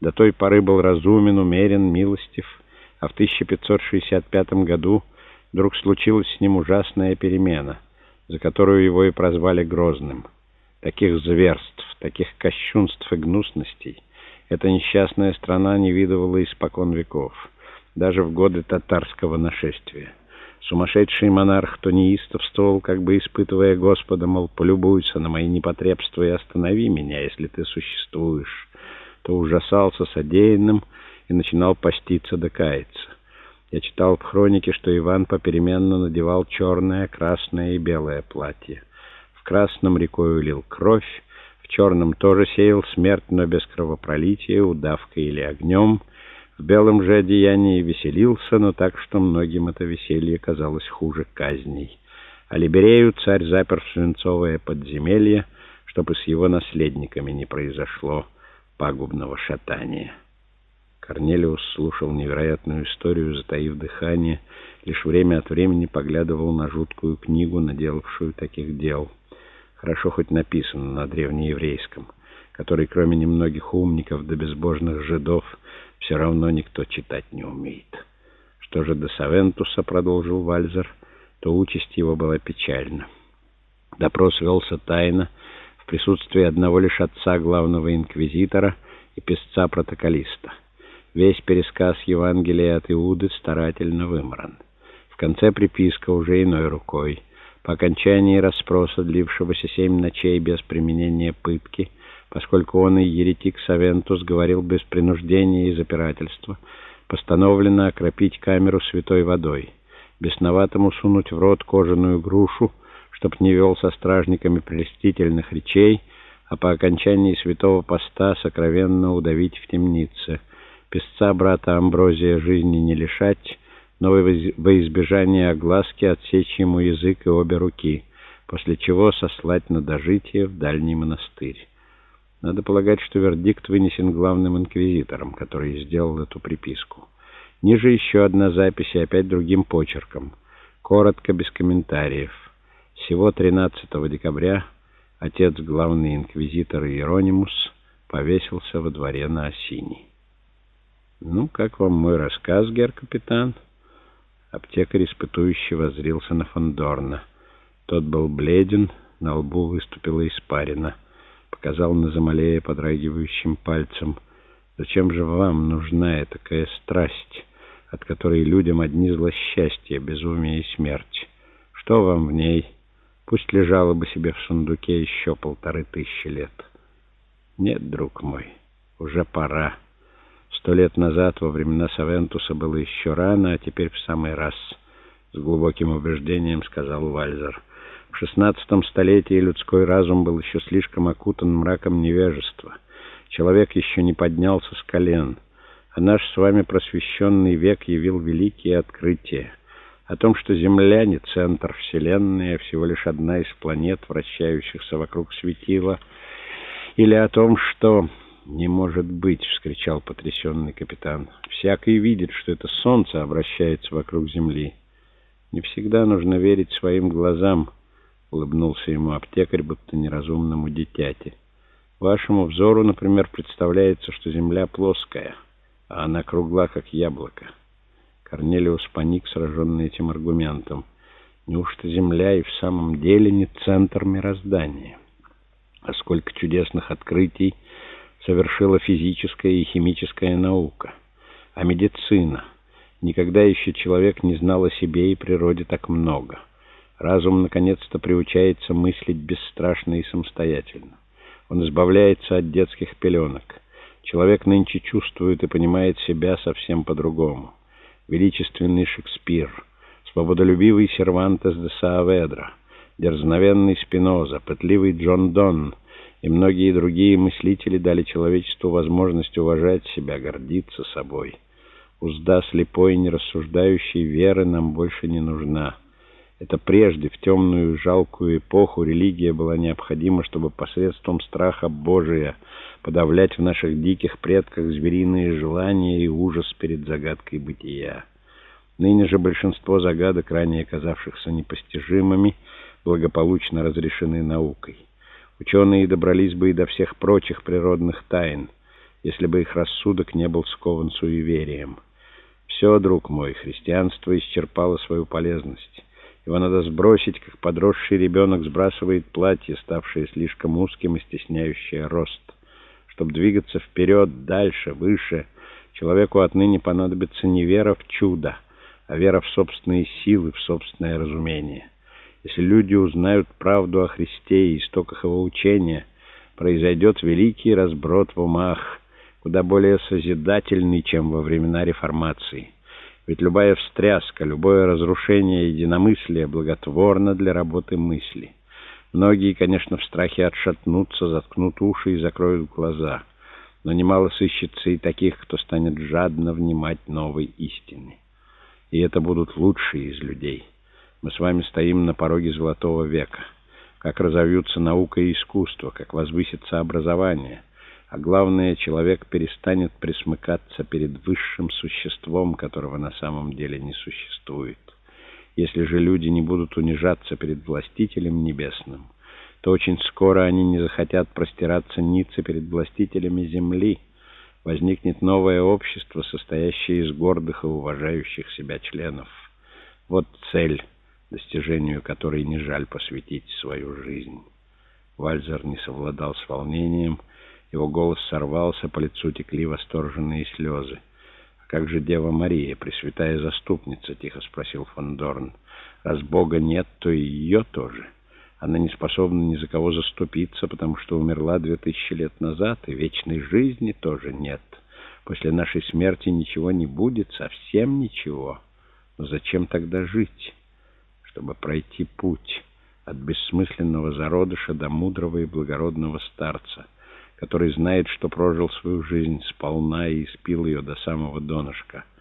До той поры был разумен, умерен, милостив, а в 1565 году вдруг случилась с ним ужасная перемена, за которую его и прозвали Грозным. Таких зверств, таких кощунств и гнусностей эта несчастная страна не видывала испокон веков, даже в годы татарского нашествия. Сумасшедший монарх то неистовствовал, как бы испытывая Господа, мол, полюбуйся на мои непотребства и останови меня, если ты существуешь то ужасался содеянным и начинал поститься да каяться. Я читал в хронике, что Иван попеременно надевал черное, красное и белое платье. В красном рекой улил кровь, в черном тоже сеял смерть, но без кровопролития, удавкой или огнем. В белом же одеянии веселился, но так, что многим это веселье казалось хуже казней. А Либерею царь запер в свинцовое подземелье, чтобы с его наследниками не произошло пагубного шатания. Корнелиус слушал невероятную историю, затаив дыхание, лишь время от времени поглядывал на жуткую книгу, наделавшую таких дел. Хорошо хоть написано на древнееврейском, который, кроме немногих умников да безбожных жидов, все равно никто читать не умеет. Что же до Савентуса, продолжил Вальзер, то участь его была печальна. Допрос велся тайно, присутствии одного лишь отца главного инквизитора и писца-протоколиста. Весь пересказ Евангелия от Иуды старательно вымран. В конце приписка уже иной рукой. По окончании расспроса, длившегося семь ночей без применения пытки, поскольку он и еретик Савентус говорил без принуждения и запирательства, постановлено окропить камеру святой водой, бесноватому сунуть в рот кожаную грушу, чтоб не вел со стражниками прелестительных речей, а по окончании святого поста сокровенно удавить в темнице. Песца брата Амброзия жизни не лишать, но во избежание огласки отсечь ему язык и обе руки, после чего сослать на дожитие в дальний монастырь. Надо полагать, что вердикт вынесен главным инквизитором, который сделал эту приписку. Ниже еще одна запись и опять другим почерком. Коротко, без комментариев. Всего 13 декабря отец главный инквизитор Иеронимус повесился во дворе на осине. «Ну, как вам мой рассказ, гер-капитан?» Аптекарь испытующий воззрился на Фондорна. Тот был бледен, на лбу выступила испарина. Показал на Замалея подрагивающим пальцем. «Зачем же вам нужна такая страсть, от которой людям одни злосчастья, безумие и смерть? Что вам в ней?» Пусть лежала бы себе в сундуке еще полторы тысячи лет. Нет, друг мой, уже пора. Сто лет назад, во времена Савентуса, было еще рано, а теперь в самый раз, с глубоким убеждением сказал Вальзер. В шестнадцатом столетии людской разум был еще слишком окутан мраком невежества. Человек еще не поднялся с колен, а наш с вами просвещенный век явил великие открытия о том, что Земля не центр Вселенной, а всего лишь одна из планет, вращающихся вокруг светила, или о том, что... «Не может быть!» — вскричал потрясенный капитан. «Всякий видит, что это Солнце обращается вокруг Земли. Не всегда нужно верить своим глазам», — улыбнулся ему аптекарь, будто неразумному дитяти. «Вашему взору, например, представляется, что Земля плоская, а она кругла, как яблоко». Корнелиус паник, сраженный этим аргументом. Неужто Земля и в самом деле не центр мироздания? А сколько чудесных открытий совершила физическая и химическая наука. А медицина? Никогда еще человек не знал о себе и природе так много. Разум наконец-то приучается мыслить бесстрашно и самостоятельно. Он избавляется от детских пеленок. Человек нынче чувствует и понимает себя совсем по-другому величественный Шекспир, свободолюбивый Сервантес де Сааведра, дерзновенный Спиноза, пытливый Джон Донн и многие другие мыслители дали человечеству возможность уважать себя, гордиться собой. Узда слепой и нерассуждающей веры нам больше не нужна. Это прежде, в темную жалкую эпоху, религия была необходима, чтобы посредством страха Божия подавлять в наших диких предках звериные желания и ужас перед загадкой бытия. Ныне же большинство загадок, ранее казавшихся непостижимыми, благополучно разрешены наукой. Ученые добрались бы и до всех прочих природных тайн. если бы их рассудок не был скован суеверием. Все, друг мой, христианство исчерпало свою полезность. Его надо сбросить, как подросший ребенок сбрасывает платье, ставшее слишком узким и стесняющее рост. Чтобы двигаться вперед, дальше, выше, человеку отныне понадобится не вера в чудо, а вера в собственные силы, в собственное разумение. Если люди узнают правду о Христе и истоках его учения, произойдет великий разброд в умах, куда более созидательный, чем во времена реформации. Ведь любая встряска, любое разрушение единомыслия благотворно для работы мысли. Многие, конечно, в страхе отшатнутся, заткнут уши и закроют глаза. Но немало сыщется и таких, кто станет жадно внимать новой истине. И это будут лучшие из людей. Мы с вами стоим на пороге золотого века. Как разовьются наука и искусство, как возвысится образование. А главное, человек перестанет присмыкаться перед высшим существом, которого на самом деле не существует. Если же люди не будут унижаться перед властителем небесным, то очень скоро они не захотят простираться ницы перед властителями земли. Возникнет новое общество, состоящее из гордых и уважающих себя членов. Вот цель, достижению которой не жаль посвятить свою жизнь. Вальзер не совладал с волнением, его голос сорвался, по лицу текли восторженные слезы. «А как же Дева Мария, Пресвятая Заступница?» — тихо спросил фон Дорн. «Раз Бога нет, то и ее тоже. Она не способна ни за кого заступиться, потому что умерла две тысячи лет назад, и вечной жизни тоже нет. После нашей смерти ничего не будет, совсем ничего. Но зачем тогда жить? Чтобы пройти путь от бессмысленного зародыша до мудрого и благородного старца» который знает, что прожил свою жизнь сполна и испил ее до самого донышка —